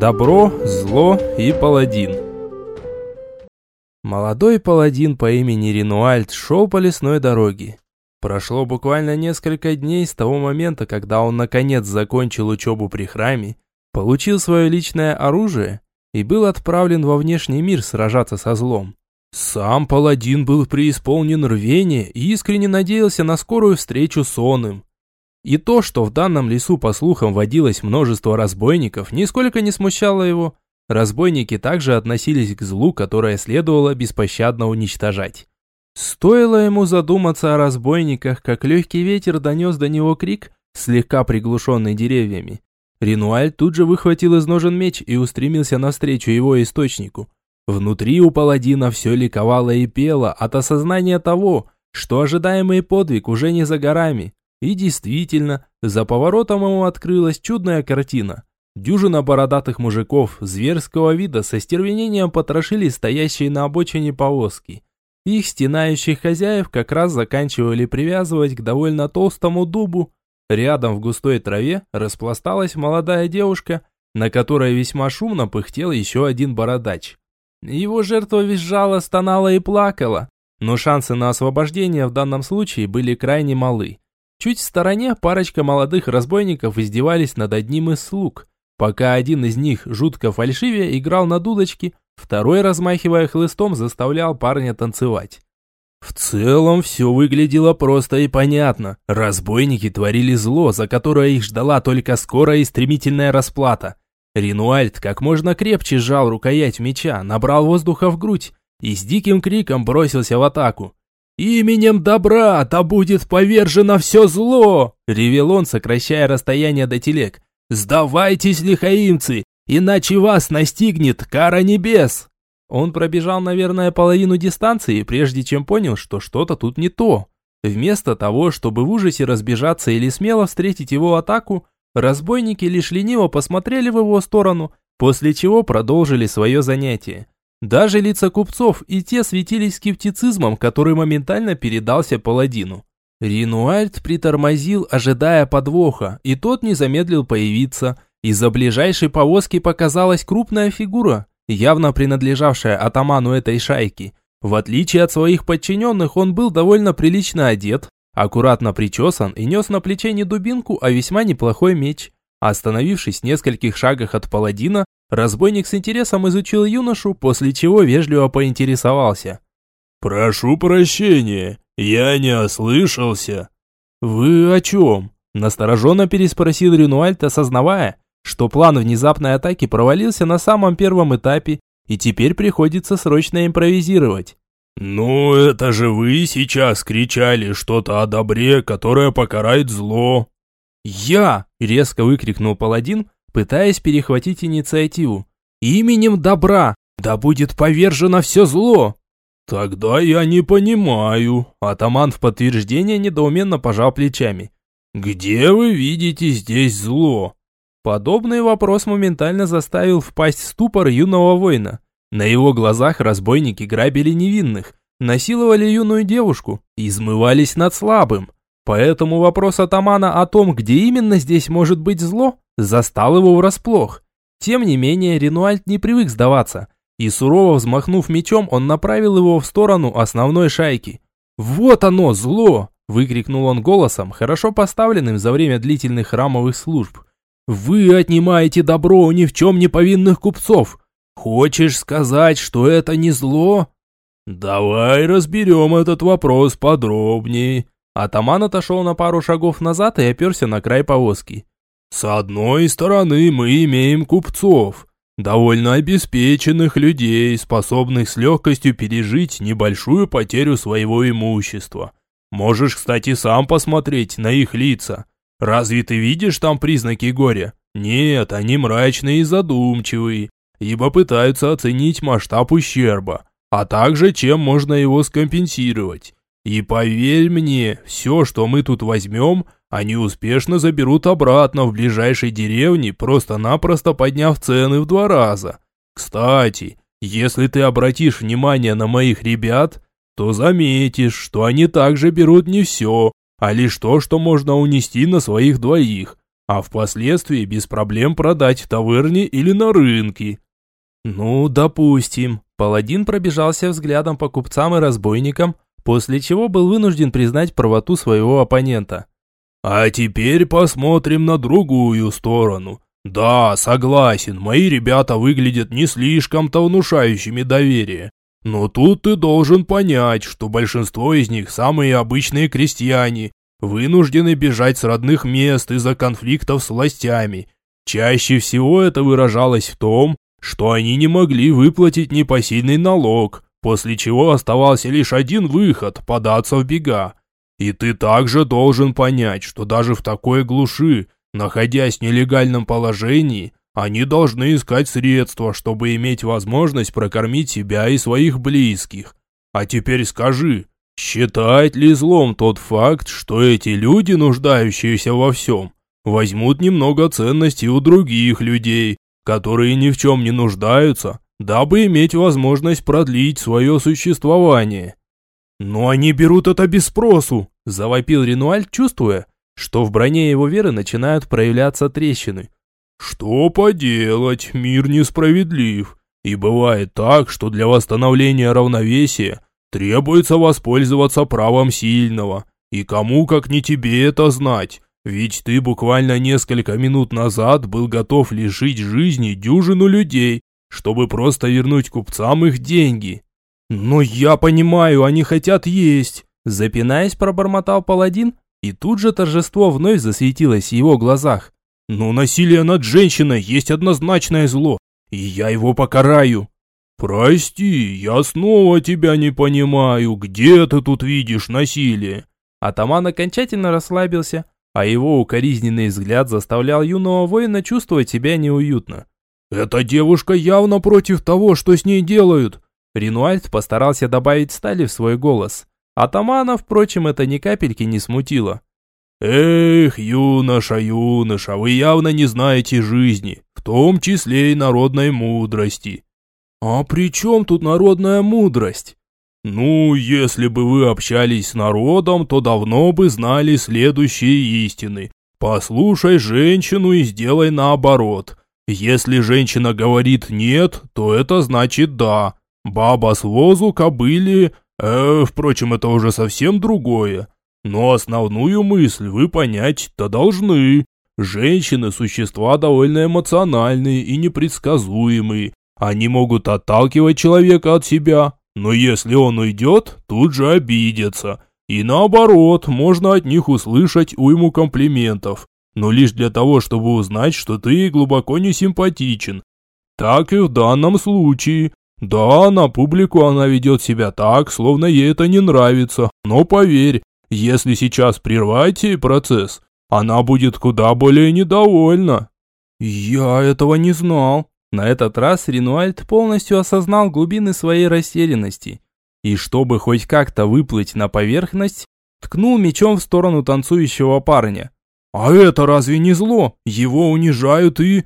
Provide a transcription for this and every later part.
Добро, зло и паладин. Молодой паладин по имени Ренуальд шел по лесной дороге. Прошло буквально несколько дней с того момента, когда он наконец закончил учебу при храме, получил свое личное оружие и был отправлен во внешний мир сражаться со злом. Сам паладин был преисполнен рвения и искренне надеялся на скорую встречу с оным. И то, что в данном лесу, по слухам, водилось множество разбойников, нисколько не смущало его. Разбойники также относились к злу, которое следовало беспощадно уничтожать. Стоило ему задуматься о разбойниках, как легкий ветер донес до него крик, слегка приглушенный деревьями. Ренуаль тут же выхватил из ножен меч и устремился навстречу его источнику. Внутри у паладина все ликовало и пело от осознания того, что ожидаемый подвиг уже не за горами. И действительно, за поворотом ему открылась чудная картина. Дюжина бородатых мужиков зверского вида со стервенением потрошили стоящие на обочине повозки. Их стенающих хозяев как раз заканчивали привязывать к довольно толстому дубу. Рядом в густой траве распласталась молодая девушка, на которой весьма шумно пыхтел еще один бородач. Его жертва визжала, стонала и плакала, но шансы на освобождение в данном случае были крайне малы. Чуть в стороне парочка молодых разбойников издевались над одним из слуг. Пока один из них, жутко фальшивее, играл на дудочке, второй, размахивая хлыстом, заставлял парня танцевать. В целом все выглядело просто и понятно. Разбойники творили зло, за которое их ждала только скорая и стремительная расплата. Ренуальд как можно крепче сжал рукоять меча, набрал воздуха в грудь и с диким криком бросился в атаку. «Именем добра да будет повержено все зло!» – ревел он, сокращая расстояние до телег. «Сдавайтесь, лихаимцы, иначе вас настигнет кара небес!» Он пробежал, наверное, половину дистанции, прежде чем понял, что что-то тут не то. Вместо того, чтобы в ужасе разбежаться или смело встретить его атаку, разбойники лишь лениво посмотрели в его сторону, после чего продолжили свое занятие. Даже лица купцов и те светились скептицизмом, который моментально передался паладину. Ринуальд притормозил, ожидая подвоха, и тот не замедлил появиться. Из-за ближайшей повозки показалась крупная фигура, явно принадлежавшая атаману этой шайки. В отличие от своих подчиненных, он был довольно прилично одет, аккуратно причесан и нес на плече не дубинку, а весьма неплохой меч. Остановившись в нескольких шагах от паладина, разбойник с интересом изучил юношу, после чего вежливо поинтересовался. «Прошу прощения, я не ослышался». «Вы о чем?» – настороженно переспросил Ренуальд, осознавая, что план внезапной атаки провалился на самом первом этапе, и теперь приходится срочно импровизировать. «Ну, это же вы сейчас кричали что-то о добре, которое покарает зло». «Я!» – резко выкрикнул паладин, пытаясь перехватить инициативу. «Именем добра! Да будет повержено все зло!» «Тогда я не понимаю», – атаман в подтверждение недоуменно пожал плечами. «Где вы видите здесь зло?» Подобный вопрос моментально заставил впасть в ступор юного воина. На его глазах разбойники грабили невинных, насиловали юную девушку, измывались над слабым. Поэтому вопрос атамана о том, где именно здесь может быть зло, застал его врасплох. Тем не менее, Ренуальд не привык сдаваться, и сурово взмахнув мечом, он направил его в сторону основной шайки. «Вот оно, зло!» – выкрикнул он голосом, хорошо поставленным за время длительных храмовых служб. «Вы отнимаете добро у ни в чем не повинных купцов! Хочешь сказать, что это не зло?» «Давай разберем этот вопрос подробнее», Атаман отошел на пару шагов назад и оперся на край повозки. «С одной стороны мы имеем купцов, довольно обеспеченных людей, способных с легкостью пережить небольшую потерю своего имущества. Можешь, кстати, сам посмотреть на их лица. Разве ты видишь там признаки горя? Нет, они мрачные и задумчивые, ибо пытаются оценить масштаб ущерба, а также чем можно его скомпенсировать. И поверь мне, все, что мы тут возьмем, они успешно заберут обратно в ближайшей деревне, просто-напросто подняв цены в два раза. Кстати, если ты обратишь внимание на моих ребят, то заметишь, что они также берут не все, а лишь то, что можно унести на своих двоих. а впоследствии без проблем продать в таверне или на рынке. Ну, допустим. Паладин пробежался взглядом по купцам и разбойникам, после чего был вынужден признать правоту своего оппонента. А теперь посмотрим на другую сторону. Да, согласен, мои ребята выглядят не слишком-то внушающими доверие. Но тут ты должен понять, что большинство из них самые обычные крестьяне, вынуждены бежать с родных мест из-за конфликтов с властями. Чаще всего это выражалось в том, что они не могли выплатить непосильный налог, после чего оставался лишь один выход – податься в бега. И ты также должен понять, что даже в такой глуши, находясь в нелегальном положении, они должны искать средства, чтобы иметь возможность прокормить себя и своих близких. А теперь скажи, Считает ли злом тот факт, что эти люди, нуждающиеся во всем, возьмут немного ценностей у других людей, которые ни в чем не нуждаются, дабы иметь возможность продлить свое существование? «Но они берут это без спросу», – завопил Ренуаль, чувствуя, что в броне его веры начинают проявляться трещины. «Что поделать, мир несправедлив, и бывает так, что для восстановления равновесия Требуется воспользоваться правом сильного. И кому, как не тебе, это знать? Ведь ты буквально несколько минут назад был готов лишить жизни дюжину людей, чтобы просто вернуть купцам их деньги. Но я понимаю, они хотят есть. Запинаясь, пробормотал паладин, и тут же торжество вновь засветилось в его глазах. Но насилие над женщиной есть однозначное зло, и я его покараю. «Прости, я снова тебя не понимаю, где ты тут видишь насилие?» Атаман окончательно расслабился, а его укоризненный взгляд заставлял юного воина чувствовать себя неуютно. «Эта девушка явно против того, что с ней делают!» Ренуальд постарался добавить стали в свой голос. Атамана, впрочем, это ни капельки не смутило. «Эх, юноша, юноша, вы явно не знаете жизни, в том числе и народной мудрости. «А при чем тут народная мудрость?» «Ну, если бы вы общались с народом, то давно бы знали следующие истины. Послушай женщину и сделай наоборот. Если женщина говорит «нет», то это значит «да». Баба с возу кобыли... Э, впрочем, это уже совсем другое. Но основную мысль вы понять-то должны. Женщины – существа довольно эмоциональные и непредсказуемые, они могут отталкивать человека от себя, но если он уйдет, тут же обидятся. И наоборот, можно от них услышать уйму комплиментов, но лишь для того, чтобы узнать, что ты глубоко не симпатичен. Так и в данном случае. Да, на публику она ведет себя так, словно ей это не нравится, но поверь, если сейчас прервать процесс, она будет куда более недовольна. Я этого не знал. На этот раз Ренуальд полностью осознал глубины своей растерянности. И чтобы хоть как-то выплыть на поверхность, ткнул мечом в сторону танцующего парня. «А это разве не зло? Его унижают и...»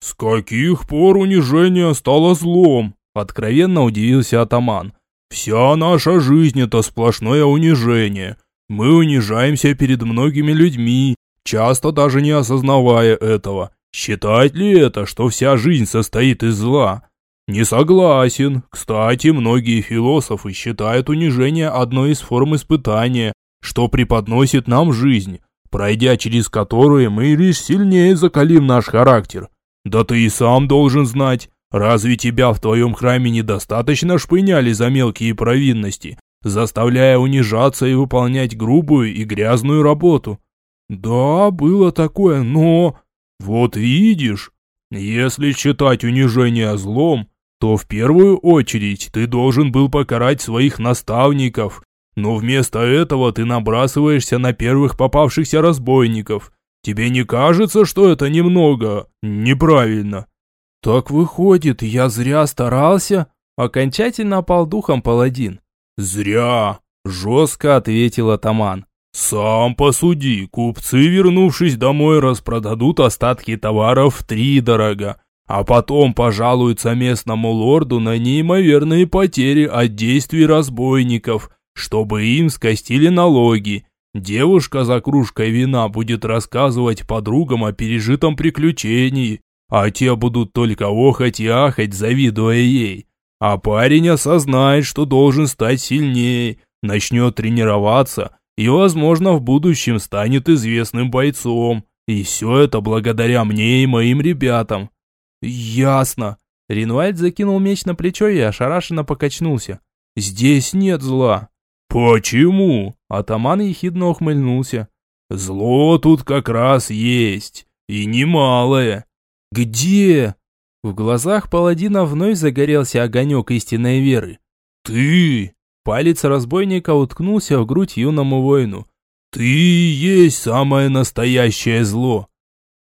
«С каких пор унижение стало злом?» Откровенно удивился атаман. «Вся наша жизнь это сплошное унижение. Мы унижаемся перед многими людьми, часто даже не осознавая этого. Считать ли это, что вся жизнь состоит из зла? Не согласен. Кстати, многие философы считают унижение одной из форм испытания, что преподносит нам жизнь, пройдя через которую мы лишь сильнее закалим наш характер. Да ты и сам должен знать, разве тебя в твоем храме недостаточно шпыняли за мелкие провинности, заставляя унижаться и выполнять грубую и грязную работу? Да, было такое, но... Вот видишь, если считать унижение злом, то в первую очередь ты должен был покарать своих наставников, но вместо этого ты набрасываешься на первых попавшихся разбойников. Тебе не кажется, что это немного неправильно? Так выходит, я зря старался? Окончательно опал духом паладин. Зря, жестко ответил атаман. «Сам посуди, купцы, вернувшись домой, распродадут остатки товаров в три дорога, а потом пожалуются местному лорду на неимоверные потери от действий разбойников, чтобы им скостили налоги. Девушка за кружкой вина будет рассказывать подругам о пережитом приключении, а те будут только охать и ахать, завидуя ей. А парень осознает, что должен стать сильнее, начнет тренироваться и, возможно, в будущем станет известным бойцом. И все это благодаря мне и моим ребятам. Ясно. Ринуальд закинул меч на плечо и ошарашенно покачнулся. Здесь нет зла. Почему? Атаман ехидно ухмыльнулся. Зло тут как раз есть. И немалое. Где? В глазах паладина вновь загорелся огонек истинной веры. Ты! Палец разбойника уткнулся в грудь юному воину. «Ты есть самое настоящее зло!»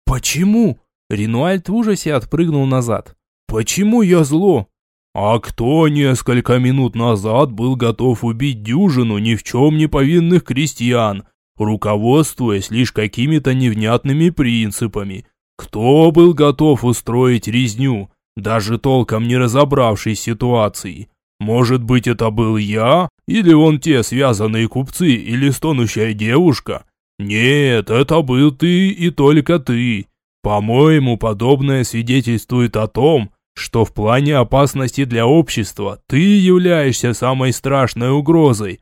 «Почему?» Ренуальд в ужасе отпрыгнул назад. «Почему я зло?» «А кто несколько минут назад был готов убить дюжину ни в чем не повинных крестьян, руководствуясь лишь какими-то невнятными принципами? Кто был готов устроить резню, даже толком не разобравшись ситуацией? Может быть, это был я? Или вон те связанные купцы или стонущая девушка? Нет, это был ты и только ты. По-моему, подобное свидетельствует о том, что в плане опасности для общества ты являешься самой страшной угрозой.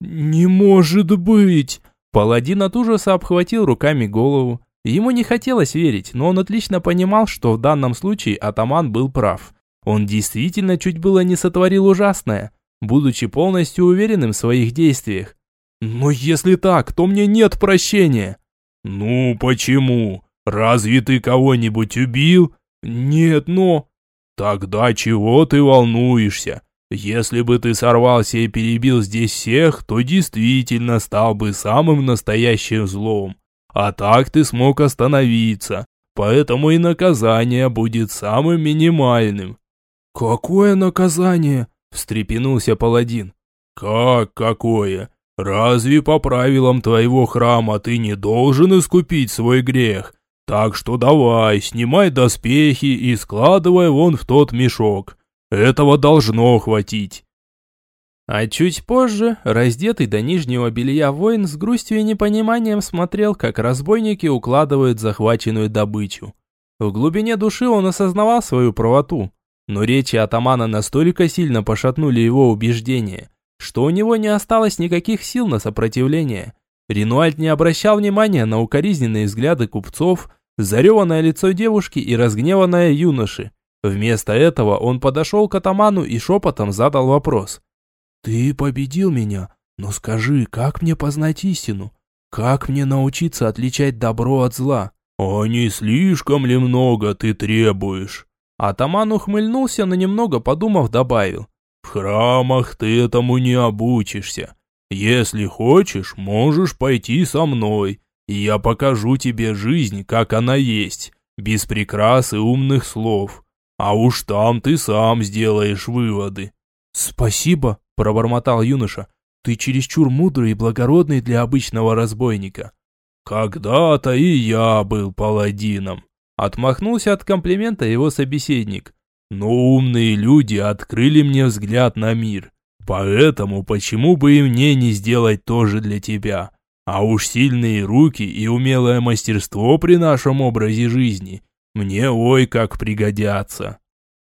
Не может быть! Паладин от ужаса обхватил руками голову. Ему не хотелось верить, но он отлично понимал, что в данном случае атаман был прав. Он действительно чуть было не сотворил ужасное, будучи полностью уверенным в своих действиях. Но если так, то мне нет прощения. Ну почему? Разве ты кого-нибудь убил? Нет, но... Тогда чего ты волнуешься? Если бы ты сорвался и перебил здесь всех, то действительно стал бы самым настоящим злом. А так ты смог остановиться, поэтому и наказание будет самым минимальным. «Какое наказание?» – встрепенулся паладин. «Как какое? Разве по правилам твоего храма ты не должен искупить свой грех? Так что давай, снимай доспехи и складывай вон в тот мешок. Этого должно хватить». А чуть позже, раздетый до нижнего белья воин с грустью и непониманием смотрел, как разбойники укладывают захваченную добычу. В глубине души он осознавал свою правоту. Но речи атамана настолько сильно пошатнули его убеждения, что у него не осталось никаких сил на сопротивление. Ренуальд не обращал внимания на укоризненные взгляды купцов, зареванное лицо девушки и разгневанное юноши. Вместо этого он подошел к атаману и шепотом задал вопрос. «Ты победил меня, но скажи, как мне познать истину? Как мне научиться отличать добро от зла?» «А не слишком ли много ты требуешь?» Атаман ухмыльнулся, но немного подумав, добавил. «В храмах ты этому не обучишься. Если хочешь, можешь пойти со мной, я покажу тебе жизнь, как она есть, без прикрас и умных слов. А уж там ты сам сделаешь выводы». «Спасибо», – пробормотал юноша. «Ты чересчур мудрый и благородный для обычного разбойника». «Когда-то и я был паладином», Отмахнулся от комплимента его собеседник. Но умные люди открыли мне взгляд на мир. Поэтому почему бы и мне не сделать то же для тебя? А уж сильные руки и умелое мастерство при нашем образе жизни мне ой как пригодятся.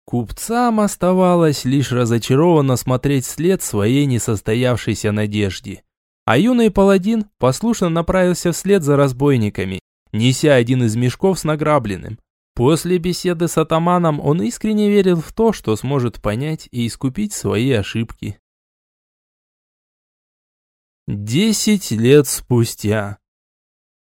Купцам оставалось лишь разочарованно смотреть след своей несостоявшейся надежде. А юный паладин послушно направился вслед за разбойниками, неся один из мешков с награбленным. После беседы с атаманом он искренне верил в то, что сможет понять и искупить свои ошибки. Десять лет спустя.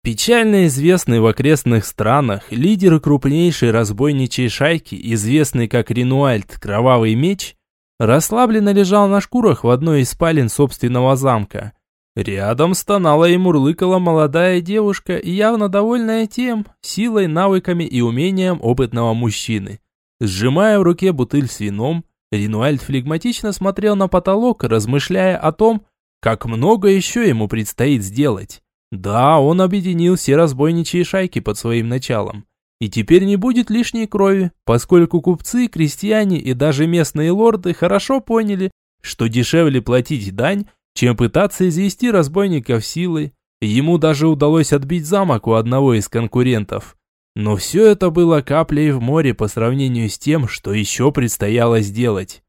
Печально известный в окрестных странах лидер крупнейшей разбойничьей шайки, известный как Ренуальд Кровавый Меч, расслабленно лежал на шкурах в одной из спален собственного замка – Рядом стонала и мурлыкала молодая девушка, явно довольная тем, силой, навыками и умением опытного мужчины. Сжимая в руке бутыль с вином, Ринуальд флегматично смотрел на потолок, размышляя о том, как много еще ему предстоит сделать. Да, он объединил все разбойничьи шайки под своим началом. И теперь не будет лишней крови, поскольку купцы, крестьяне и даже местные лорды хорошо поняли, что дешевле платить дань, чем пытаться извести разбойников силой. Ему даже удалось отбить замок у одного из конкурентов. Но все это было каплей в море по сравнению с тем, что еще предстояло сделать.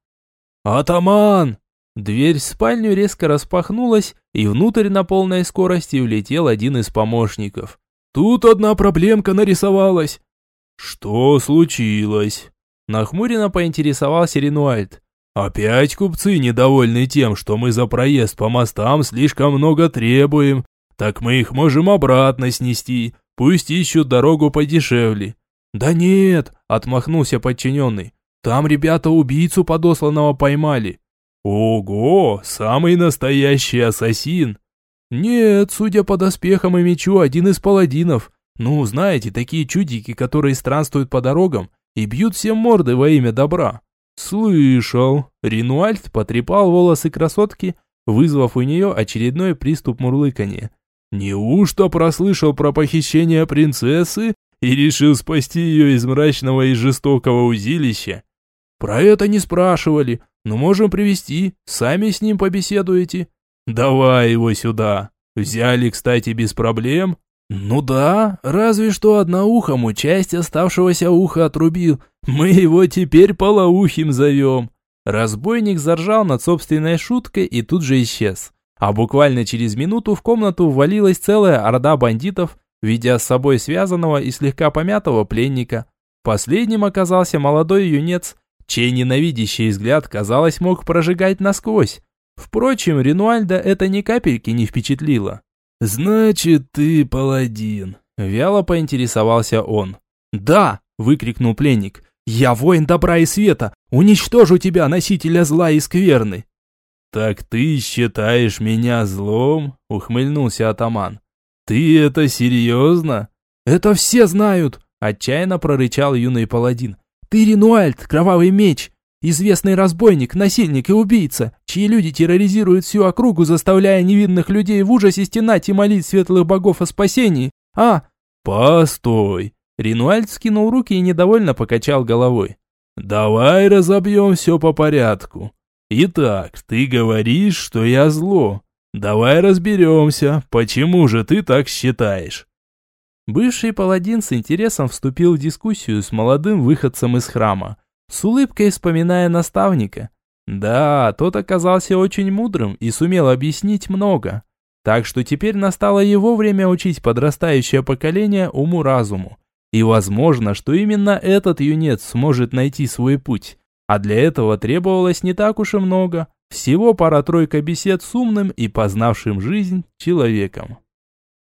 «Атаман!» Дверь в спальню резко распахнулась, и внутрь на полной скорости улетел один из помощников. «Тут одна проблемка нарисовалась!» «Что случилось?» Нахмуренно поинтересовался Ренуальд. «Опять купцы недовольны тем, что мы за проезд по мостам слишком много требуем. Так мы их можем обратно снести, пусть ищут дорогу подешевле». «Да нет», — отмахнулся подчиненный. «Там ребята убийцу подосланного поймали». «Ого, самый настоящий ассасин!» «Нет, судя по доспехам и мечу, один из паладинов. Ну, знаете, такие чудики, которые странствуют по дорогам и бьют всем морды во имя добра. Слышал. Ринуальд потрепал волосы красотки, вызвав у нее очередной приступ мурлыканья. Неужто прослышал про похищение принцессы и решил спасти ее из мрачного и жестокого узилища? Про это не спрашивали, но можем привести, сами с ним побеседуете. Давай его сюда. Взяли, кстати, без проблем. «Ну да, разве что одноухому часть оставшегося уха отрубил. Мы его теперь полоухим зовем». Разбойник заржал над собственной шуткой и тут же исчез. А буквально через минуту в комнату ввалилась целая орда бандитов, ведя с собой связанного и слегка помятого пленника. Последним оказался молодой юнец, чей ненавидящий взгляд, казалось, мог прожигать насквозь. Впрочем, Ренуальда это ни капельки не впечатлило. «Значит, ты паладин», – вяло поинтересовался он. «Да!» – выкрикнул пленник. «Я воин добра и света! Уничтожу тебя, носителя зла и скверны!» «Так ты считаешь меня злом?» – ухмыльнулся атаман. «Ты это серьезно?» «Это все знают!» – отчаянно прорычал юный паладин. «Ты Ренуальд, кровавый меч! Известный разбойник, насильник и убийца, чьи люди терроризируют всю округу, заставляя невинных людей в ужасе стенать и молить светлых богов о спасении. А... Постой. Ринуальд скинул руки и недовольно покачал головой. Давай разобьем все по порядку. Итак, ты говоришь, что я зло. Давай разберемся, почему же ты так считаешь? Бывший паладин с интересом вступил в дискуссию с молодым выходцем из храма с улыбкой вспоминая наставника. Да, тот оказался очень мудрым и сумел объяснить много. Так что теперь настало его время учить подрастающее поколение уму-разуму. И возможно, что именно этот юнец сможет найти свой путь. А для этого требовалось не так уж и много. Всего пара-тройка бесед с умным и познавшим жизнь человеком.